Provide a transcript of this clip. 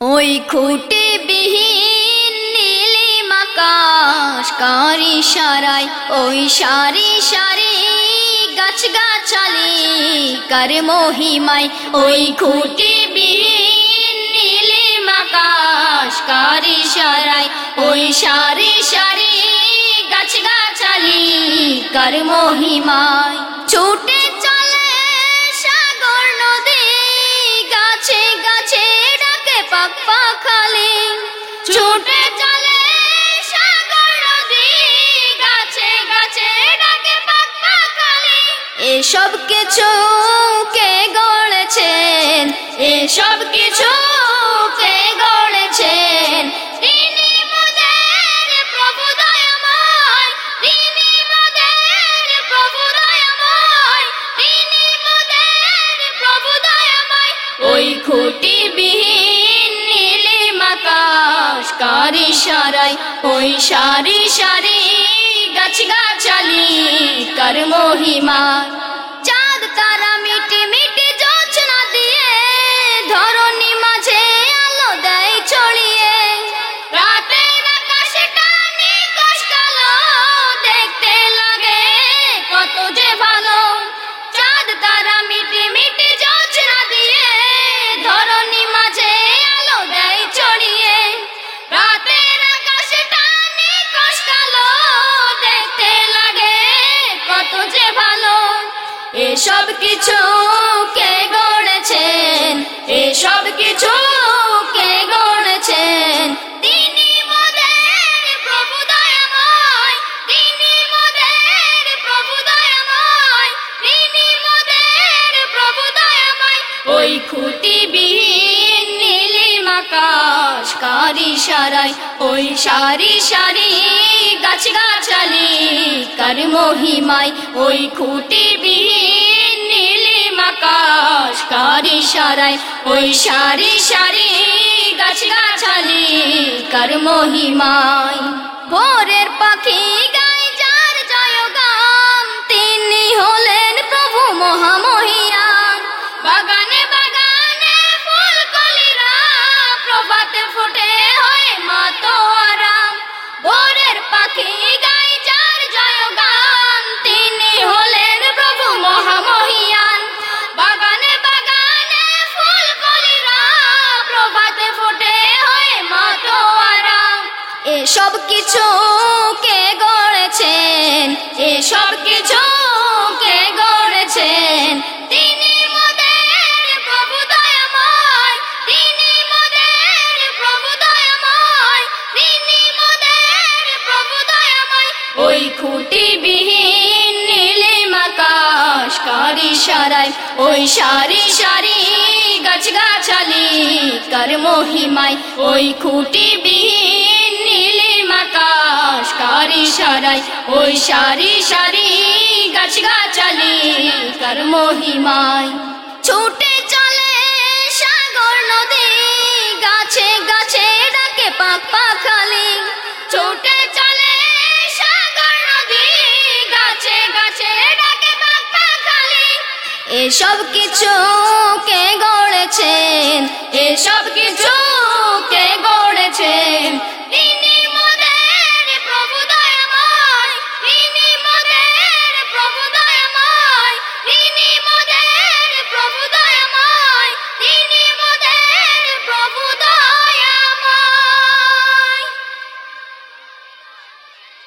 ওই খুঁটি বিহীন নীলিম আকাশ কারি সারাই, ওই সারি সারি গাছ গাছালি কার মহিমাই ওই খুঁটি বিহীন নীলিম আকাশ কারি সারাই, ওই সারি সারি গাছ গাছালি কার মহিমায়? ছুটে পাখালি গাছে গাছে এসব কিছু কে গড়েছেন? এসব কিছু আকাশ কারি সারাই ওই সারি সারি গাছ গাছালি কর মহিমা? এসব কিছু কে গড়েছেন? এসব কিছু কে গড়েছেন? তিনি মোদের প্রভু দয়াময়। তিনি মোদের প্রভু দয়াময়। তিনি মোদের প্রভু দয়াময়। ওই খুঁটি বিহীন নীলিম আকাশ, কারি সারাই। ওই সারি সারি গাছ গাছালি কার মহিমাই ওই খুঁটি বিহীন সারাই ওই সারি সারি গাছ গাছালি কার মহিমাই ভোরের পাখি গায় যার জয়গান, তিনি হলেন প্রভু মহামহিয়ান। বাগানে বাগানে ফুল কলিরা প্রভাতে ফুটে হয় মাতো এসব কিছু কে গড়েছেন এসব কিছু কে গড়েছেন। তিনি মোদের প্রভু দয়াময়, তিনি মোদের প্রভু দয়াময়, তিনি মোদের প্রভু দয়াময়। ওই খুঁটি বিহীন নীলিম আকাশ, কারি সারাই ওই সারি সারি গাছ গাছালি কর মহিমায়, ওই খুঁটি বিহীন সারাই, ওই সারি সারি গাছ গাছালি কর মহিমায়। ছুটে চলে সাগর নদী, গাছে গাছে ডাকে পাক পাখালি। ছুটে চলে সাগর নদী, গাছে গাছে ডাকে পাক পাখালি। এসব কিছু কে কিছু